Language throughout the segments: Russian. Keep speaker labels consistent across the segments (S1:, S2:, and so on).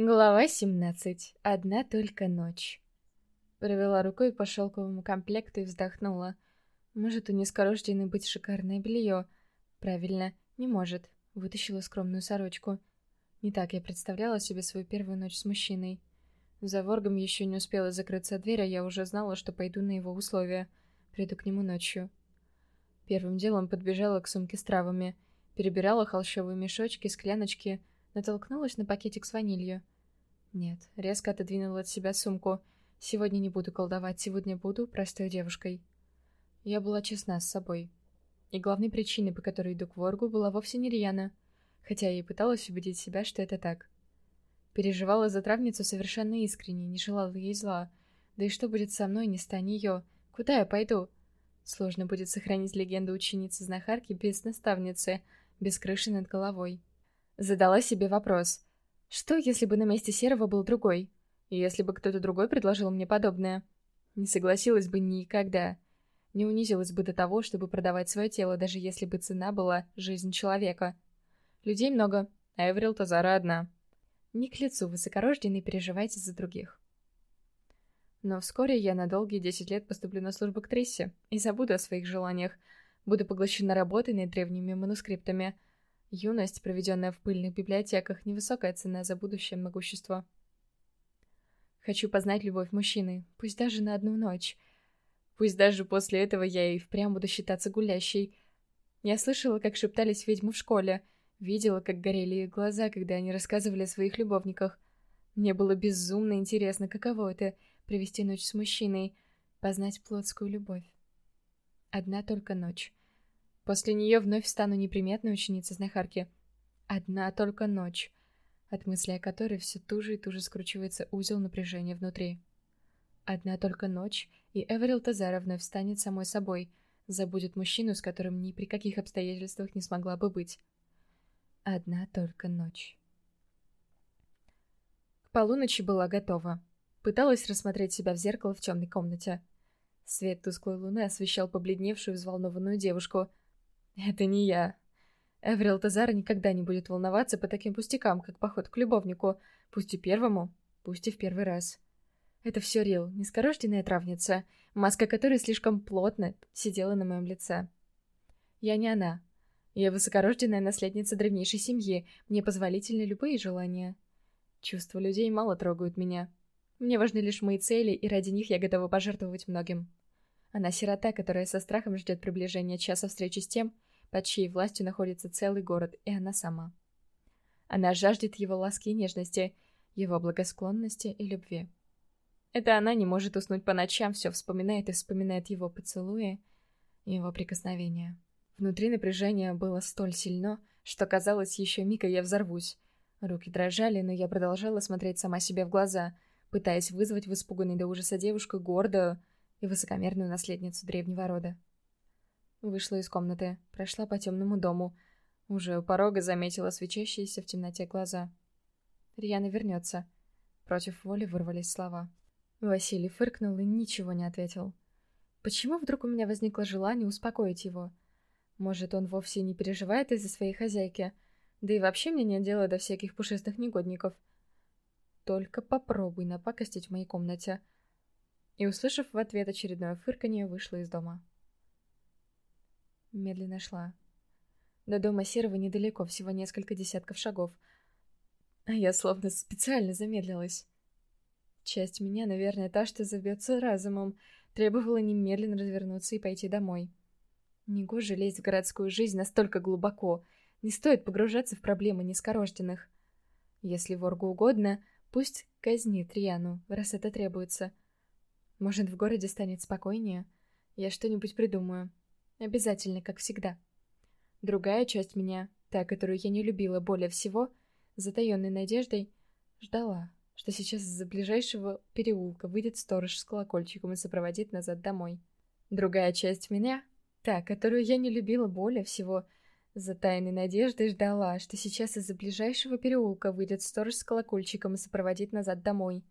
S1: Глава 17. Одна только ночь. Провела рукой по шелковому комплекту и вздохнула. Может, у нескорожденной быть шикарное белье? Правильно, не может. Вытащила скромную сорочку. Не так я представляла себе свою первую ночь с мужчиной. За воргом еще не успела закрыться дверь, а я уже знала, что пойду на его условия. Приду к нему ночью. Первым делом подбежала к сумке с травами. Перебирала холщовые мешочки, скляночки, натолкнулась на пакетик с ванилью. Нет, резко отодвинула от себя сумку. Сегодня не буду колдовать, сегодня буду простой девушкой. Я была честна с собой. И главной причиной, по которой иду к Воргу, была вовсе не Рьяна, хотя я и пыталась убедить себя, что это так. Переживала за травницу совершенно искренне, не желала ей зла. Да и что будет со мной, не стань ее? Куда я пойду? Сложно будет сохранить легенду ученицы-знахарки без наставницы, без крыши над головой. Задала себе вопрос. Что, если бы на месте Серого был другой? И если бы кто-то другой предложил мне подобное? Не согласилась бы никогда. Не унизилась бы до того, чтобы продавать свое тело, даже если бы цена была жизнь человека. Людей много, а Эврил Тазара одна. Не к лицу высокорожденный переживайте за других. Но вскоре я на долгие десять лет поступлю на службу к Триссе и забуду о своих желаниях. Буду поглощена работой над древними манускриптами — Юность, проведенная в пыльных библиотеках, невысокая цена за будущее могущество. Хочу познать любовь мужчины, пусть даже на одну ночь. Пусть даже после этого я и впрямь буду считаться гулящей. Я слышала, как шептались ведьмы в школе, видела, как горели их глаза, когда они рассказывали о своих любовниках. Мне было безумно интересно, каково это — провести ночь с мужчиной, познать плотскую любовь. Одна только ночь. После нее вновь стану неприметной ученицей знахарки. Одна только ночь, от мысли о которой все туже и туже скручивается узел напряжения внутри. Одна только ночь, и Эверил Тазара вновь станет самой собой, забудет мужчину, с которым ни при каких обстоятельствах не смогла бы быть. Одна только ночь. К полуночи была готова. Пыталась рассмотреть себя в зеркало в темной комнате. Свет тусклой луны освещал побледневшую взволнованную девушку — это не я. Эврил Тазар никогда не будет волноваться по таким пустякам, как поход к любовнику, пусть и первому, пусть и в первый раз. Это все Рил, нескорожденная травница, маска которой слишком плотно сидела на моем лице. Я не она. Я высокорожденная наследница древнейшей семьи, мне позволительны любые желания. Чувства людей мало трогают меня. Мне важны лишь мои цели, и ради них я готова пожертвовать многим. Она сирота, которая со страхом ждет приближения часа встречи с тем, под чьей властью находится целый город, и она сама. Она жаждет его ласки и нежности, его благосклонности и любви. Это она не может уснуть по ночам, все вспоминает и вспоминает его поцелуи, его прикосновения. Внутри напряжение было столь сильно, что казалось, еще миг, и я взорвусь. Руки дрожали, но я продолжала смотреть сама себе в глаза, пытаясь вызвать в испуганной до ужаса девушку гордую и высокомерную наследницу древнего рода. Вышла из комнаты, прошла по темному дому. Уже у порога заметила свечащиеся в темноте глаза. Рьяна вернется. Против воли вырвались слова. Василий фыркнул и ничего не ответил. Почему вдруг у меня возникло желание успокоить его? Может, он вовсе не переживает из-за своей хозяйки? Да и вообще мне нет дела до всяких пушистых негодников. Только попробуй напакостить в моей комнате. И, услышав в ответ очередное фырканье, вышла из дома. Медленно шла. До дома Серого недалеко, всего несколько десятков шагов. А я словно специально замедлилась. Часть меня, наверное, та, что забьется разумом, требовала немедленно развернуться и пойти домой. Негоже лезть в городскую жизнь настолько глубоко. Не стоит погружаться в проблемы нескорожденных. Если воргу угодно, пусть казнит Рьяну, раз это требуется. Может, в городе станет спокойнее? Я что-нибудь придумаю. Обязательно, как всегда. Другая часть меня, та, которую я не любила более всего, затаенной надеждой, ждала, что сейчас из-за ближайшего переулка выйдет сторож с колокольчиком и сопроводит назад домой. Другая часть меня, та, которую я не любила более всего, за тайной надеждой ждала, что сейчас из-за ближайшего переулка выйдет сторож с колокольчиком и сопроводит назад домой.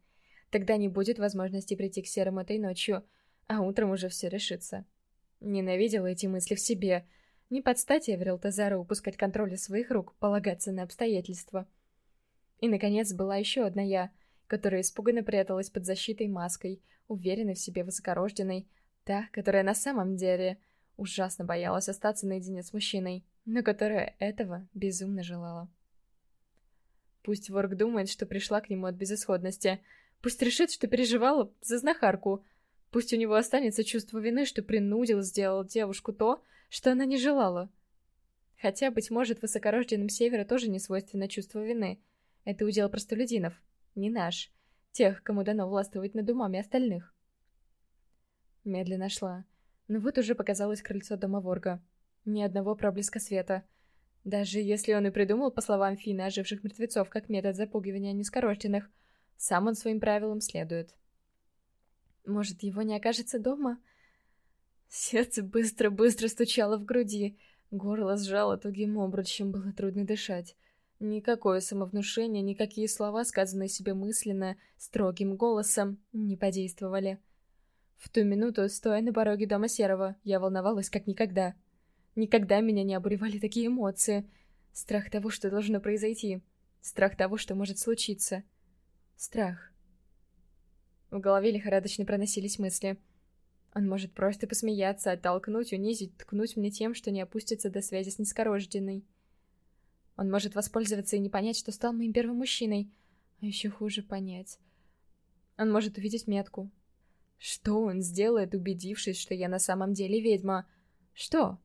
S1: Тогда не будет возможности прийти к серым этой ночью, а утром уже все решится. Ненавидела эти мысли в себе. Не под стать Эверил Тазару упускать контроль из своих рук, полагаться на обстоятельства. И, наконец, была еще одна я, которая испуганно пряталась под защитой маской, уверенной в себе высокорожденной, та, которая на самом деле ужасно боялась остаться наедине с мужчиной, но которая этого безумно желала. Пусть Ворк думает, что пришла к нему от безысходности, пусть решит, что переживала за знахарку, пусть у него останется чувство вины, что принудил сделал девушку то, что она не желала. Хотя, быть может, высокорожденным Севера тоже не свойственно чувство вины. Это удел простолюдинов, не наш, тех, кому дано властвовать над умами остальных. Медленно шла. Но вот уже показалось крыльцо дома Ворга. Ни одного проблеска света. Даже если он и придумал, по словам Фина, оживших мертвецов как метод запугивания нескорожденных, сам он своим правилам следует. Может, его не окажется дома? Сердце быстро-быстро стучало в груди, горло сжало тугим обручем, было трудно дышать. Никакое самовнушение, никакие слова, сказанные себе мысленно, строгим голосом, не подействовали. В ту минуту, стоя на пороге дома Серого, я волновалась как никогда. Никогда меня не обуревали такие эмоции. Страх того, что должно произойти. Страх того, что может случиться. Страх. В голове лихорадочно проносились мысли. Он может просто посмеяться, оттолкнуть, унизить, ткнуть мне тем, что не опустится до связи с нескорожденной. Он может воспользоваться и не понять, что стал моим первым мужчиной. А еще хуже понять. Он может увидеть метку, что он сделает, убедившись, что я на самом деле ведьма? Что?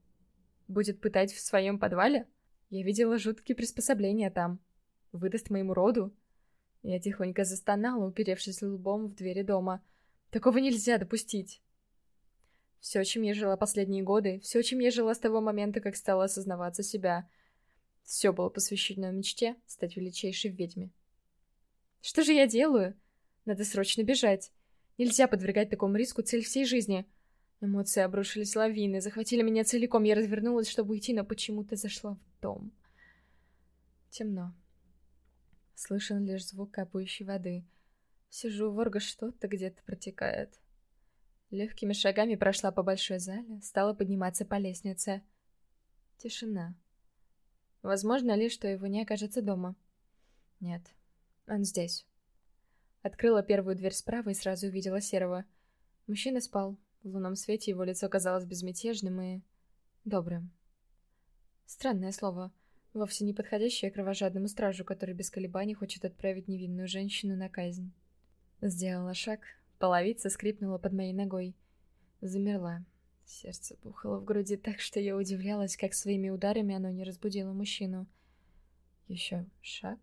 S1: Будет пытать в своем подвале? Я видела жуткие приспособления там. Выдаст моему роду? Я тихонько застонала, уперевшись лбом в двери дома. Такого нельзя допустить. Все, чем я жила последние годы, все, чем я жила с того момента, как стала осознаваться себя, все было посвящено мечте стать величайшей ведьме. Что же я делаю? Надо срочно бежать. Нельзя подвергать такому риску цель всей жизни. Эмоции обрушились лавины, захватили меня целиком. Я развернулась, чтобы уйти, но почему-то зашла в дом. Темно. Слышен лишь звук капающей воды. Сижу ворга, что-то где-то протекает. Легкими шагами прошла по большой зале, стала подниматься по лестнице. Тишина. Возможно ли, что его не окажется дома? Нет, он здесь. Открыла первую дверь справа и сразу увидела Серого. Мужчина спал. В лунном свете его лицо казалось безмятежным и... добрым. Странное слово, вовсе не подходящее кровожадному стражу, который без колебаний хочет отправить невинную женщину на казнь. Сделала шаг, половица скрипнула под моей ногой. Замерла. Сердце бухало в груди так, что я удивлялась, как своими ударами оно не разбудило мужчину. Еще шаг.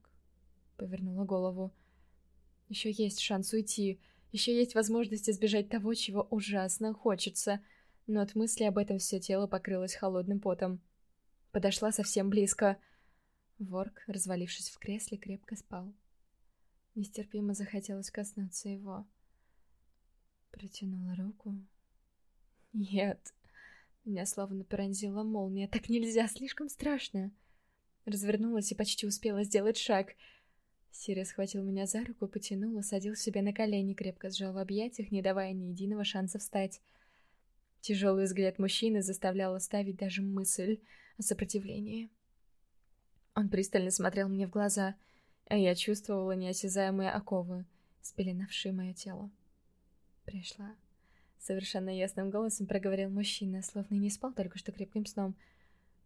S1: Повернула голову. Еще есть шанс уйти. Еще есть возможность избежать того, чего ужасно хочется. Но от мысли об этом все тело покрылось холодным потом. Подошла совсем близко. Ворк, развалившись в кресле, крепко спал. Нестерпимо захотелось коснуться его. Протянула руку. Нет. Меня словно пронзила молния. Так нельзя, слишком страшно. Развернулась и почти успела сделать шаг — Сири схватил меня за руку, потянул, усадил себе на колени, крепко сжал в объятиях, не давая ни единого шанса встать. Тяжелый взгляд мужчины заставлял оставить даже мысль сопротивлении. Он пристально смотрел мне в глаза, а я чувствовала неосязаемые оковы, спеленавшие мое тело. «Пришла», — совершенно ясным голосом проговорил мужчина, словно не спал только что крепким сном.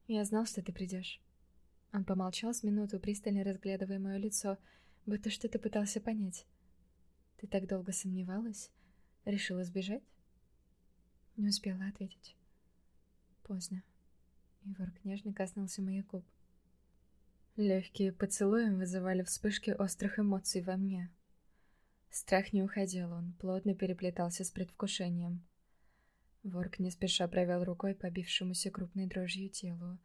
S1: «Я знал, что ты придешь». Он помолчал с минуту, пристально разглядывая мое лицо, будто что-то пытался понять. «Ты так долго сомневалась? Решила сбежать?» Не успела ответить. Поздно. Иворк нежно коснулся моих губ. Легкие поцелуи вызывали вспышки острых эмоций во мне. Страх не уходил, он плотно переплетался с предвкушением. Ворк не спеша провел рукой по бившемуся крупной дрожью телу,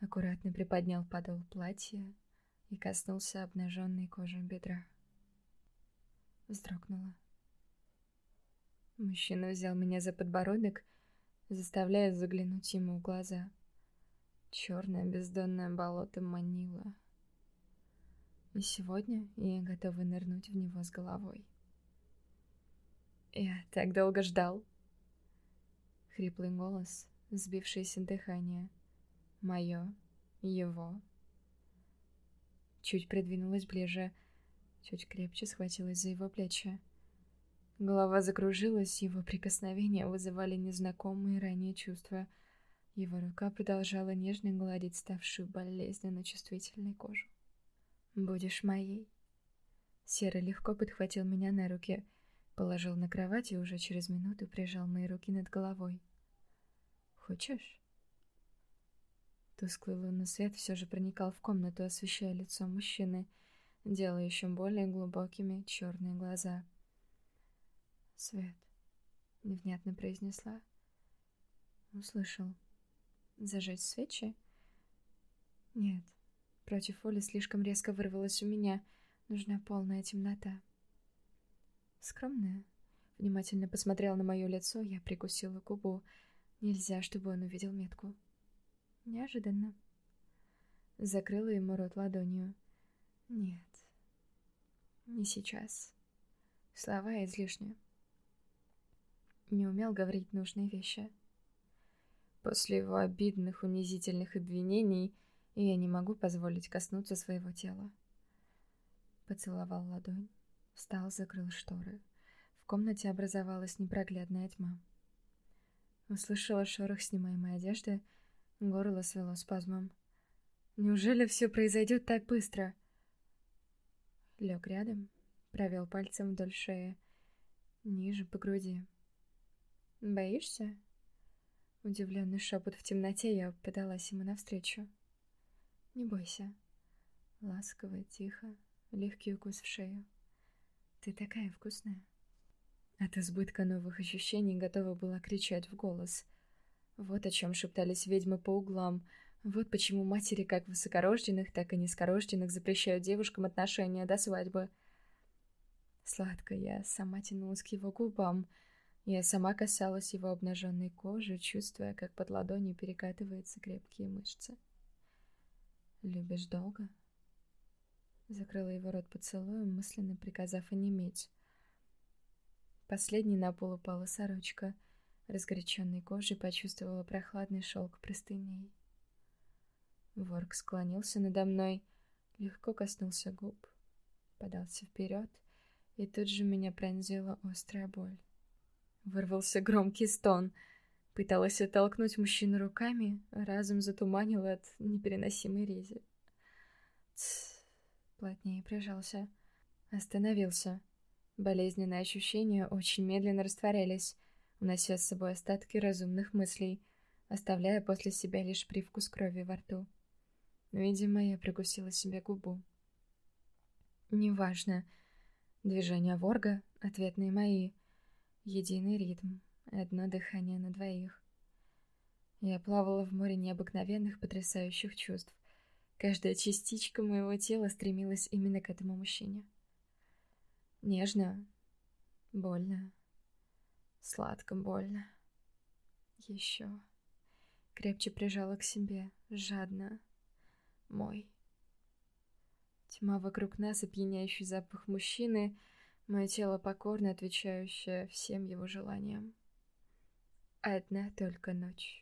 S1: аккуратно приподнял подол платья и коснулся обнаженной кожи бедра. Вздрогнула. Мужчина взял меня за подбородок, заставляя заглянуть ему в глаза. Черное бездонное болото манило. И сегодня я готова нырнуть в него с головой. Я так долго ждал. Хриплый голос, сбившееся дыхание — Мое. Его. Чуть придвинулась ближе. Чуть крепче схватилась за его плечи. Голова закружилась, его прикосновения вызывали незнакомые ранее чувства. Его рука продолжала нежно гладить ставшую болезненно чувствительной кожу. «Будешь моей». Серый легко подхватил меня на руки, положил на кровать и уже через минуту прижал мои руки над головой. «Хочешь?» Тусклый лунный свет все же проникал в комнату, освещая лицо мужчины, делая еще более глубокими черные глаза. «Свет», — невнятно произнесла. Услышал. «Зажечь свечи?» «Нет». Против воли слишком резко вырвалось у меня. Нужна полная темнота. Скромная. Внимательно посмотрел на мое лицо, я прикусила губу. Нельзя, чтобы он увидел метку. Неожиданно. Закрыла ему рот ладонью. Нет. Не сейчас. Слова излишни не умел говорить нужные вещи. После его обидных, унизительных обвинений я не могу позволить коснуться своего тела. Поцеловал ладонь, встал, закрыл шторы. В комнате образовалась непроглядная тьма. Услышала шорох снимаемой одежды, горло свело спазмом. Неужели все произойдет так быстро? Лег рядом, провел пальцем вдоль шеи, ниже по груди. «Боишься?» Удивленный шепот в темноте, я подалась ему навстречу. «Не бойся». Ласково, тихо, легкий укус в шею. «Ты такая вкусная». От избытка новых ощущений готова была кричать в голос. Вот о чем шептались ведьмы по углам. Вот почему матери как высокорожденных, так и низкорожденных запрещают девушкам отношения до свадьбы. Сладко я сама тянулась к его губам — я сама касалась его обнаженной кожи, чувствуя, как под ладонью перекатываются крепкие мышцы. «Любишь долго?» Закрыла его рот поцелуем, мысленно приказав онеметь. Последней на пол упала сорочка. Разгоряченной кожей почувствовала прохладный шелк простыней. Ворк склонился надо мной, легко коснулся губ, подался вперед, и тут же меня пронзила острая боль. Вырвался громкий стон. Пыталась оттолкнуть мужчину руками, разум затуманил от непереносимой рези. Тсс, плотнее прижался. Остановился. Болезненные ощущения очень медленно растворялись, унося с собой остатки разумных мыслей, оставляя после себя лишь привкус крови во рту. Видимо, я прикусила себе губу. Неважно. Движения ворга, ответные мои — Единый ритм, одно дыхание на двоих. Я плавала в море необыкновенных, потрясающих чувств. Каждая частичка моего тела стремилась именно к этому мужчине. Нежно, больно, сладко больно. Еще. Крепче прижала к себе, жадно. Мой. Тьма вокруг нас, опьяняющий запах мужчины — Мое тело покорно отвечающее всем его желаниям. Одна только ночь.